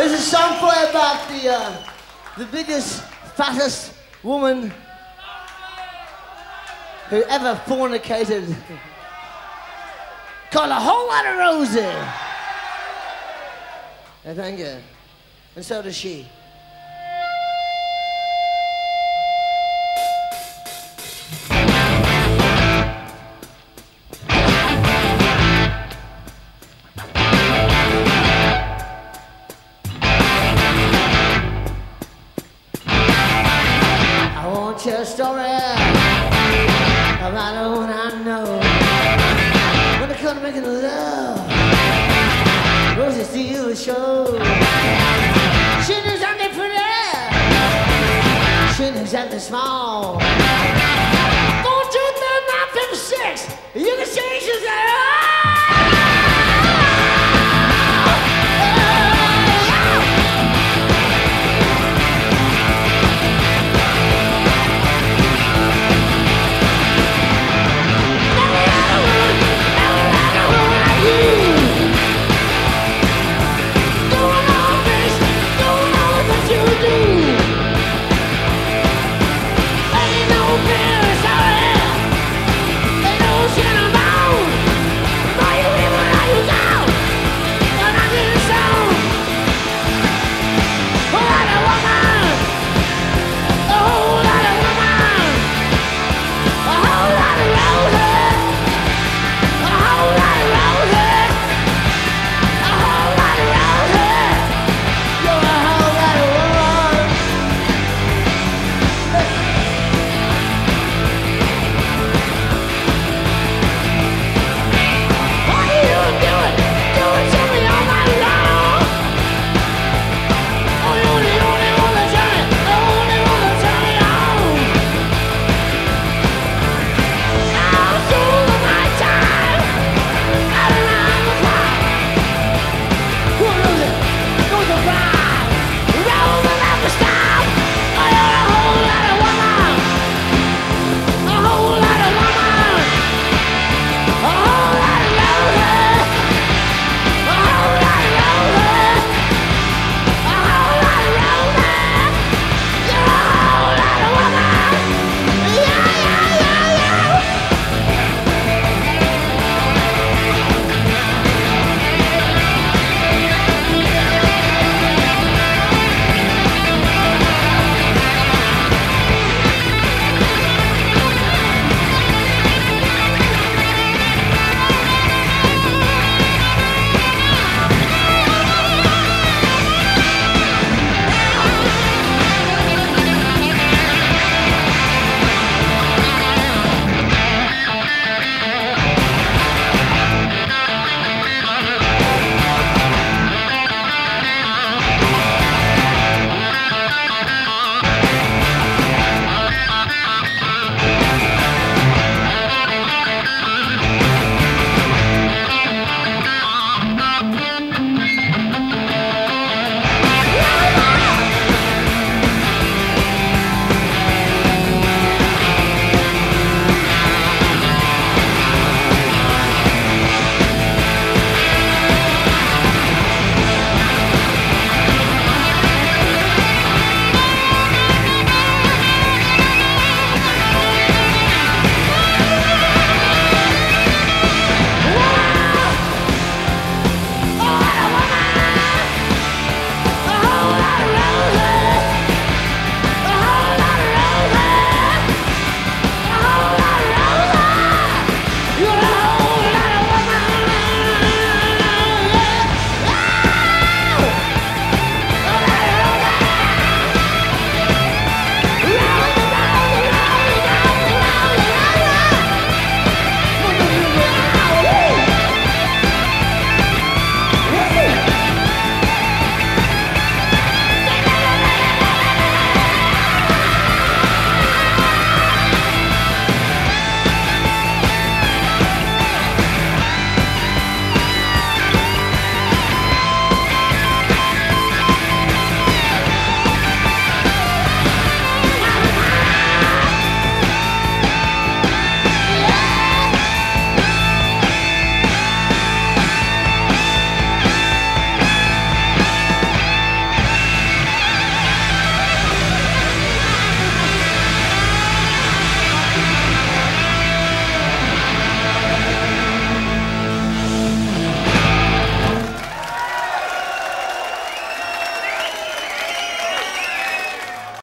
There's a song for you about the uh, the biggest, fattest woman who ever fornicated. Called a whole lot of Rosie. Yeah, thank you. And so does she. Want your story about the one I know. When they come to making love, Rosie steal the show. She knows I'm pretty. She knows I'm small.